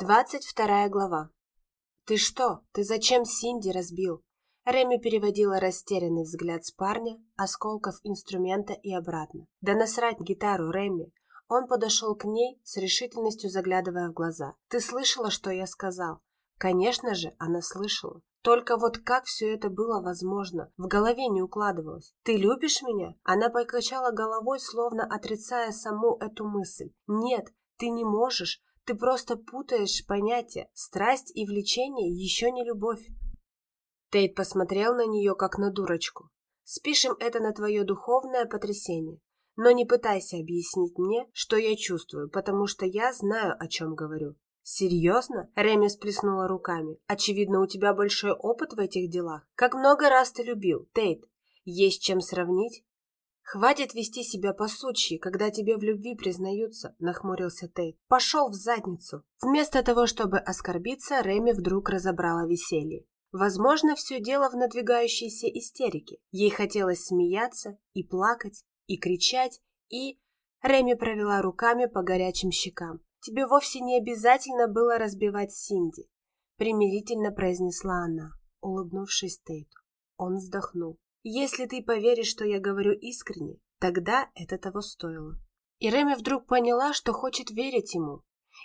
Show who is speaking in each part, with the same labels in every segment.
Speaker 1: Двадцать вторая глава. «Ты что? Ты зачем Синди разбил?» Реми переводила растерянный взгляд с парня, осколков инструмента и обратно. «Да насрать гитару, Реми!» Он подошел к ней с решительностью заглядывая в глаза. «Ты слышала, что я сказал?» Конечно же, она слышала. Только вот как все это было возможно, в голове не укладывалось. «Ты любишь меня?» Она покачала головой, словно отрицая саму эту мысль. «Нет, ты не можешь, ты просто путаешь понятия. Страсть и влечение еще не любовь. Тейт посмотрел на нее, как на дурочку. Спишем это на твое духовное потрясение. Но не пытайся объяснить мне, что я чувствую, потому что я знаю, о чем говорю. Серьезно? Реми сплеснула руками. Очевидно, у тебя большой опыт в этих делах. Как много раз ты любил, Тейт? Есть чем сравнить? «Хватит вести себя по сучьи, когда тебе в любви признаются», – нахмурился Тейт. «Пошел в задницу». Вместо того, чтобы оскорбиться, Реми вдруг разобрала веселье. Возможно, все дело в надвигающейся истерике. Ей хотелось смеяться и плакать, и кричать, и... Реми провела руками по горячим щекам. «Тебе вовсе не обязательно было разбивать Синди», – примирительно произнесла она, улыбнувшись Тейту. Он вздохнул. Если ты поверишь, что я говорю искренне, тогда это того стоило. И Реми вдруг поняла, что хочет верить ему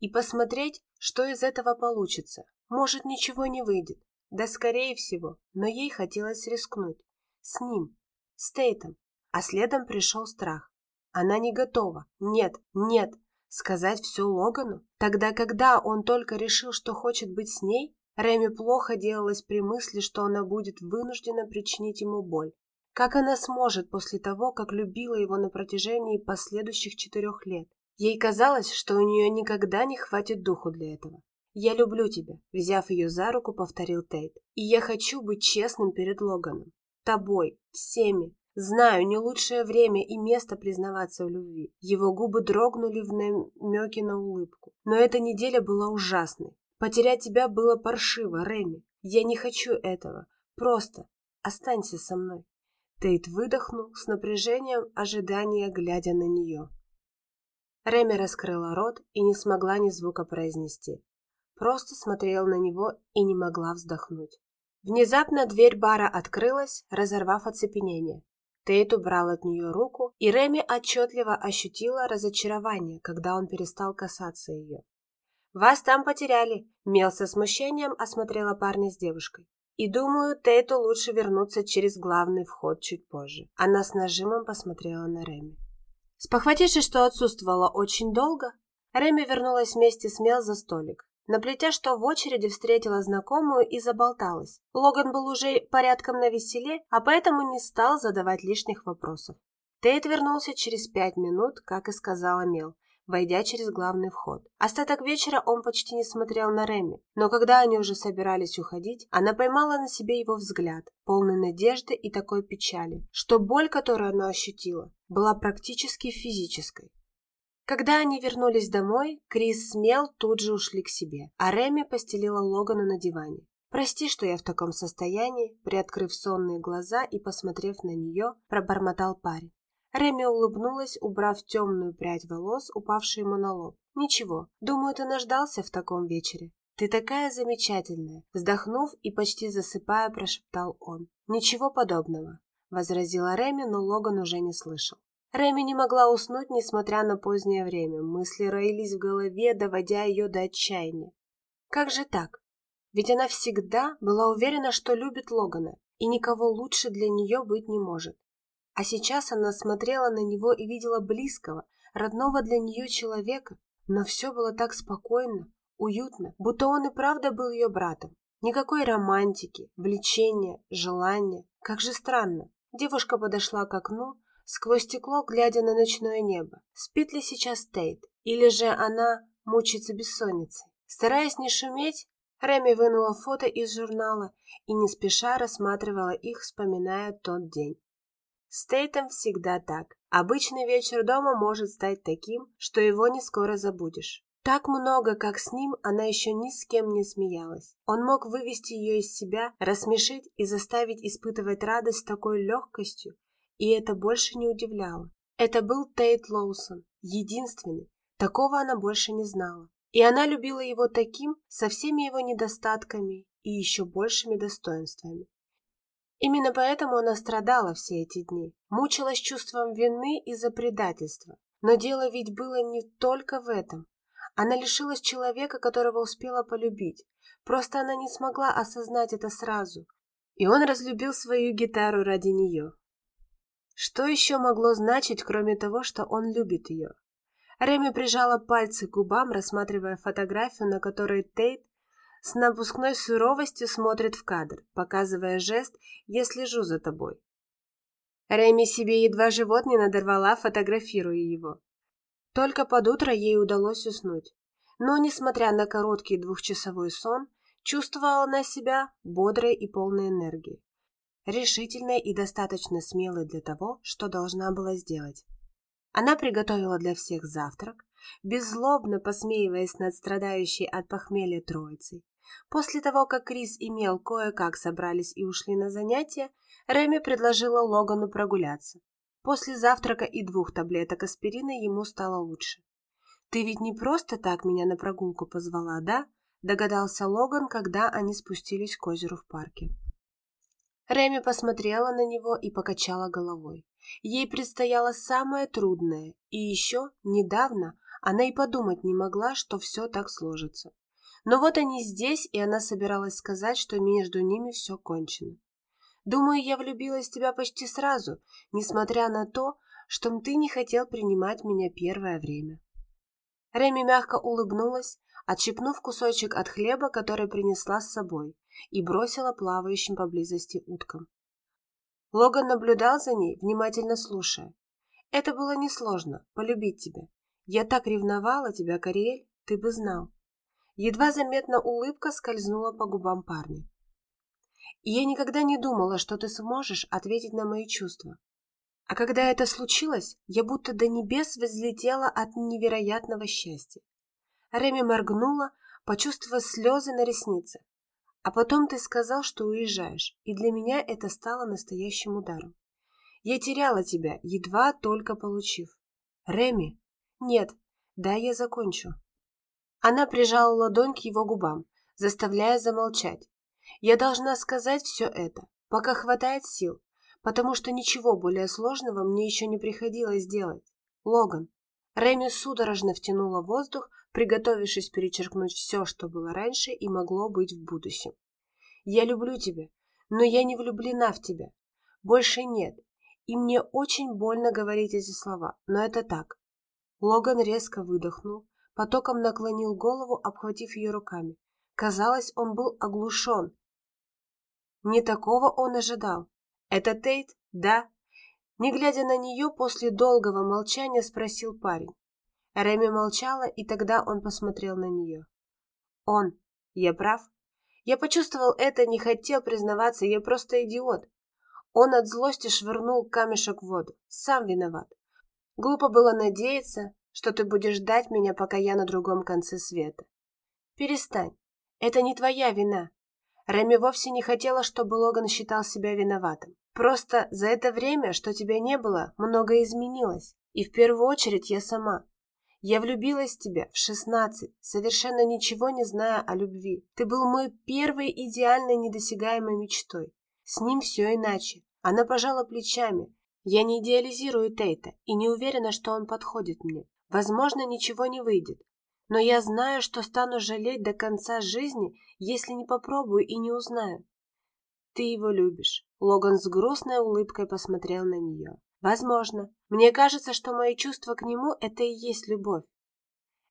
Speaker 1: и посмотреть, что из этого получится. Может, ничего не выйдет. Да, скорее всего, но ей хотелось рискнуть. С ним, с Тейтом. А следом пришел страх. Она не готова. Нет, нет. Сказать все Логану? Тогда, когда он только решил, что хочет быть с ней, Рэми плохо делалось при мысли, что она будет вынуждена причинить ему боль. Как она сможет после того, как любила его на протяжении последующих четырех лет? Ей казалось, что у нее никогда не хватит духу для этого. «Я люблю тебя», — взяв ее за руку, повторил Тейт. «И я хочу быть честным перед Логаном. Тобой, всеми. Знаю, не лучшее время и место признаваться в любви». Его губы дрогнули в намеке на улыбку. Но эта неделя была ужасной. Потерять тебя было паршиво, Реми. Я не хочу этого. Просто останься со мной. Тейт выдохнул с напряжением ожидания, глядя на нее. Реми раскрыла рот и не смогла ни звука произнести. Просто смотрела на него и не могла вздохнуть. Внезапно дверь бара открылась, разорвав оцепенение. Тейт убрал от нее руку, и Реми отчетливо ощутила разочарование, когда он перестал касаться ее. «Вас там потеряли», — Мел со смущением осмотрела парня с девушкой. «И думаю, Тейту лучше вернуться через главный вход чуть позже». Она с нажимом посмотрела на Реми. Спохватившись, что отсутствовала очень долго, Реми вернулась вместе с Мел за столик. Наплетя, что в очереди встретила знакомую и заболталась. Логан был уже порядком на веселе, а поэтому не стал задавать лишних вопросов. Тейт вернулся через пять минут, как и сказала Мел, войдя через главный вход. Остаток вечера он почти не смотрел на Реми, но когда они уже собирались уходить, она поймала на себе его взгляд, полный надежды и такой печали, что боль, которую она ощутила, была практически физической. Когда они вернулись домой, Крис с Мел тут же ушли к себе, а Реми постелила Логану на диване. «Прости, что я в таком состоянии», приоткрыв сонные глаза и посмотрев на нее, пробормотал парень. Реми улыбнулась, убрав темную прядь волос, упавшую ему на лоб. «Ничего, думаю, ты наждался в таком вечере. Ты такая замечательная!» Вздохнув и почти засыпая, прошептал он. «Ничего подобного», — возразила Реми, но Логан уже не слышал. Реми не могла уснуть, несмотря на позднее время. Мысли роились в голове, доводя ее до отчаяния. Как же так? Ведь она всегда была уверена, что любит Логана, и никого лучше для нее быть не может. А сейчас она смотрела на него и видела близкого, родного для нее человека, но все было так спокойно, уютно, будто он и правда был ее братом. Никакой романтики, влечения, желания. Как же странно. Девушка подошла к окну, сквозь стекло, глядя на ночное небо. Спит ли сейчас Тейт? Или же она мучается бессонницей? Стараясь не шуметь, Реми вынула фото из журнала и не спеша рассматривала их, вспоминая тот день. С Тейтом всегда так. Обычный вечер дома может стать таким, что его не скоро забудешь. Так много, как с ним, она еще ни с кем не смеялась. Он мог вывести ее из себя, рассмешить и заставить испытывать радость такой легкостью, и это больше не удивляло. Это был Тейт Лоусон, единственный. Такого она больше не знала. И она любила его таким, со всеми его недостатками и еще большими достоинствами. Именно поэтому она страдала все эти дни, мучилась чувством вины из-за предательства. Но дело ведь было не только в этом. Она лишилась человека, которого успела полюбить. Просто она не смогла осознать это сразу. И он разлюбил свою гитару ради нее. Что еще могло значить, кроме того, что он любит ее? Реми прижала пальцы к губам, рассматривая фотографию, на которой Тейт с напускной суровостью смотрит в кадр, показывая жест «Я слежу за тобой». Реми себе едва живот не надорвала, фотографируя его. Только под утро ей удалось уснуть. Но, несмотря на короткий двухчасовой сон, чувствовала она себя бодрой и полной энергии. Решительной и достаточно смелой для того, что должна была сделать. Она приготовила для всех завтрак, беззлобно посмеиваясь над страдающей от похмелья троицей. После того, как Крис и Мел кое-как собрались и ушли на занятия, Реми предложила Логану прогуляться. После завтрака и двух таблеток аспирина ему стало лучше. «Ты ведь не просто так меня на прогулку позвала, да?» – догадался Логан, когда они спустились к озеру в парке. Реми посмотрела на него и покачала головой. Ей предстояло самое трудное, и еще недавно она и подумать не могла, что все так сложится. Но вот они здесь, и она собиралась сказать, что между ними все кончено. Думаю, я влюбилась в тебя почти сразу, несмотря на то, что ты не хотел принимать меня первое время. Реми мягко улыбнулась, отщипнув кусочек от хлеба, который принесла с собой, и бросила плавающим поблизости уткам. Логан наблюдал за ней, внимательно слушая. Это было несложно, полюбить тебя. Я так ревновала тебя, Кориэль, ты бы знал. Едва заметно улыбка скользнула по губам парня. Я никогда не думала, что ты сможешь ответить на мои чувства. А когда это случилось, я будто до небес взлетела от невероятного счастья. Реми моргнула, почувствовав слезы на реснице. А потом ты сказал, что уезжаешь, и для меня это стало настоящим ударом. Я теряла тебя, едва только получив. Реми? Нет, да я закончу. Она прижала ладонь к его губам, заставляя замолчать. Я должна сказать все это, пока хватает сил, потому что ничего более сложного мне еще не приходилось делать. Логан. Реми судорожно втянула воздух, приготовившись перечеркнуть все, что было раньше и могло быть в будущем. «Я люблю тебя, но я не влюблена в тебя. Больше нет, и мне очень больно говорить эти слова, но это так». Логан резко выдохнул, потоком наклонил голову, обхватив ее руками. Казалось, он был оглушен. Не такого он ожидал. «Это Тейт?» «Да». Не глядя на нее, после долгого молчания спросил парень. Реми молчала, и тогда он посмотрел на нее. Он. Я прав? Я почувствовал это, не хотел признаваться, я просто идиот. Он от злости швырнул камешек в воду. Сам виноват. Глупо было надеяться, что ты будешь ждать меня, пока я на другом конце света. Перестань. Это не твоя вина. Реми вовсе не хотела, чтобы Логан считал себя виноватым. Просто за это время, что тебя не было, многое изменилось. И в первую очередь я сама. Я влюбилась в тебя в шестнадцать, совершенно ничего не зная о любви. Ты был мой первой идеальной недосягаемой мечтой. С ним все иначе. Она пожала плечами. Я не идеализирую Тейта и не уверена, что он подходит мне. Возможно, ничего не выйдет. Но я знаю, что стану жалеть до конца жизни, если не попробую и не узнаю. Ты его любишь. Логан с грустной улыбкой посмотрел на нее. Возможно. Мне кажется, что мои чувства к нему – это и есть любовь.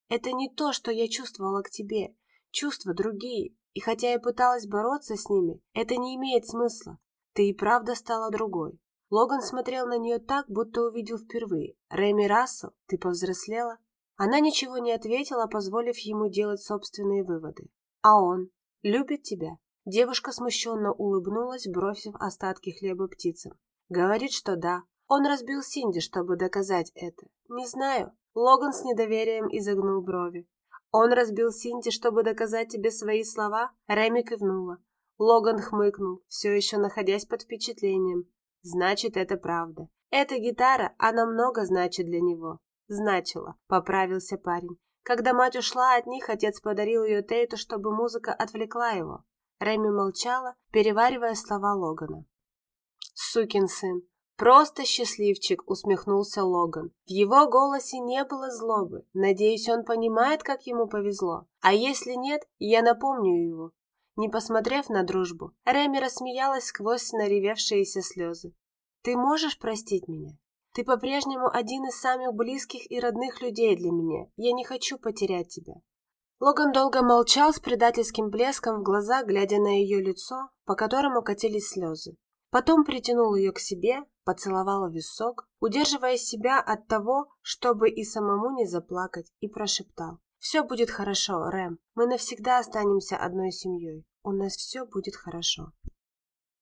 Speaker 1: Это не то, что я чувствовала к тебе. Чувства другие. И хотя я пыталась бороться с ними, это не имеет смысла. Ты и правда стала другой. Логан смотрел на нее так, будто увидел впервые. Рэми Рассел, ты повзрослела? Она ничего не ответила, позволив ему делать собственные выводы. А он? Любит тебя? Девушка смущенно улыбнулась, бросив остатки хлеба птицам. Говорит, что да, он разбил Синди, чтобы доказать это. Не знаю. Логан с недоверием изогнул брови. Он разбил Синди, чтобы доказать тебе свои слова? Реми кивнула. Логан хмыкнул, все еще находясь под впечатлением. Значит, это правда. Эта гитара, она много значит для него. Значила, поправился парень. Когда мать ушла от них, отец подарил ее Тейту, чтобы музыка отвлекла его. Рэми молчала, переваривая слова Логана. «Сукин сын! Просто счастливчик!» — усмехнулся Логан. В его голосе не было злобы. Надеюсь, он понимает, как ему повезло. А если нет, я напомню его. Не посмотрев на дружбу, Рэми рассмеялась сквозь наревевшиеся слезы. «Ты можешь простить меня? Ты по-прежнему один из самых близких и родных людей для меня. Я не хочу потерять тебя. Логан долго молчал с предательским блеском в глаза, глядя на ее лицо, по которому катились слезы. Потом притянул ее к себе, поцеловал висок, удерживая себя от того, чтобы и самому не заплакать, и прошептал. «Все будет хорошо, Рэм. Мы навсегда останемся одной семьей. У нас все будет хорошо».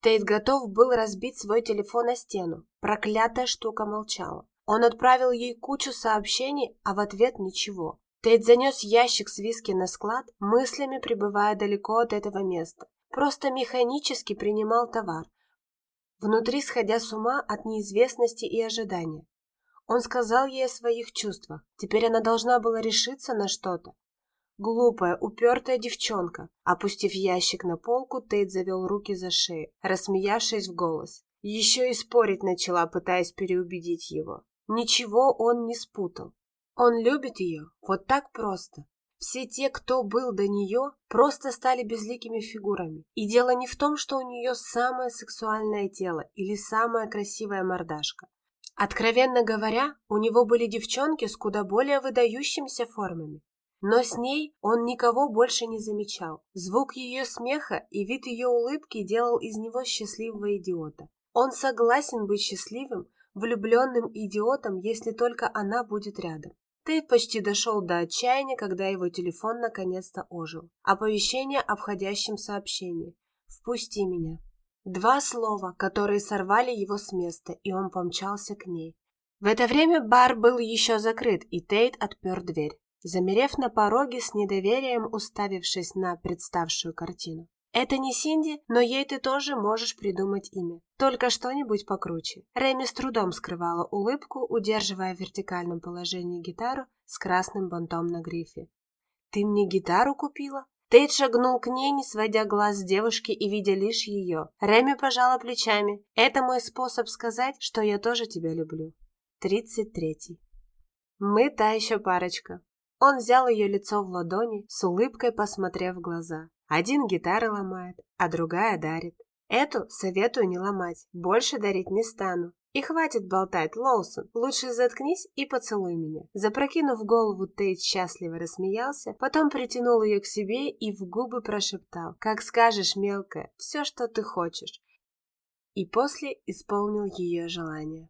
Speaker 1: Тейт готов был разбить свой телефон о стену. Проклятая штука молчала. Он отправил ей кучу сообщений, а в ответ ничего. Тейт занес ящик с виски на склад, мыслями пребывая далеко от этого места. Просто механически принимал товар, внутри сходя с ума от неизвестности и ожидания. Он сказал ей о своих чувствах. Теперь она должна была решиться на что-то. Глупая, упертая девчонка. Опустив ящик на полку, Тейт завел руки за шею, рассмеявшись в голос. Еще и спорить начала, пытаясь переубедить его. Ничего он не спутал. Он любит ее, вот так просто. Все те, кто был до нее, просто стали безликими фигурами. И дело не в том, что у нее самое сексуальное тело или самая красивая мордашка. Откровенно говоря, у него были девчонки с куда более выдающимися формами. Но с ней он никого больше не замечал. Звук ее смеха и вид ее улыбки делал из него счастливого идиота. Он согласен быть счастливым, влюбленным идиотом, если только она будет рядом. Тейт почти дошел до отчаяния, когда его телефон наконец-то ожил. Оповещение о входящем сообщении. «Впусти меня». Два слова, которые сорвали его с места, и он помчался к ней. В это время бар был еще закрыт, и Тейт отпер дверь, замерев на пороге с недоверием, уставившись на представшую картину. Это не Синди, но ей ты тоже можешь придумать имя. Только что-нибудь покруче. Рэми с трудом скрывала улыбку, удерживая в вертикальном положении гитару с красным бантом на грифе. «Ты мне гитару купила?» Тейт шагнул к ней, не сводя глаз с девушки и видя лишь ее. Рэми пожала плечами. «Это мой способ сказать, что я тоже тебя люблю». Тридцать третий. Мы та еще парочка. Он взял ее лицо в ладони, с улыбкой посмотрев в глаза. Один гитары ломает, а другая дарит. Эту советую не ломать, больше дарить не стану. И хватит болтать, Лоусон, лучше заткнись и поцелуй меня. Запрокинув голову, Тейт счастливо рассмеялся, потом притянул ее к себе и в губы прошептал, «Как скажешь, мелкая, все, что ты хочешь». И после исполнил ее желание.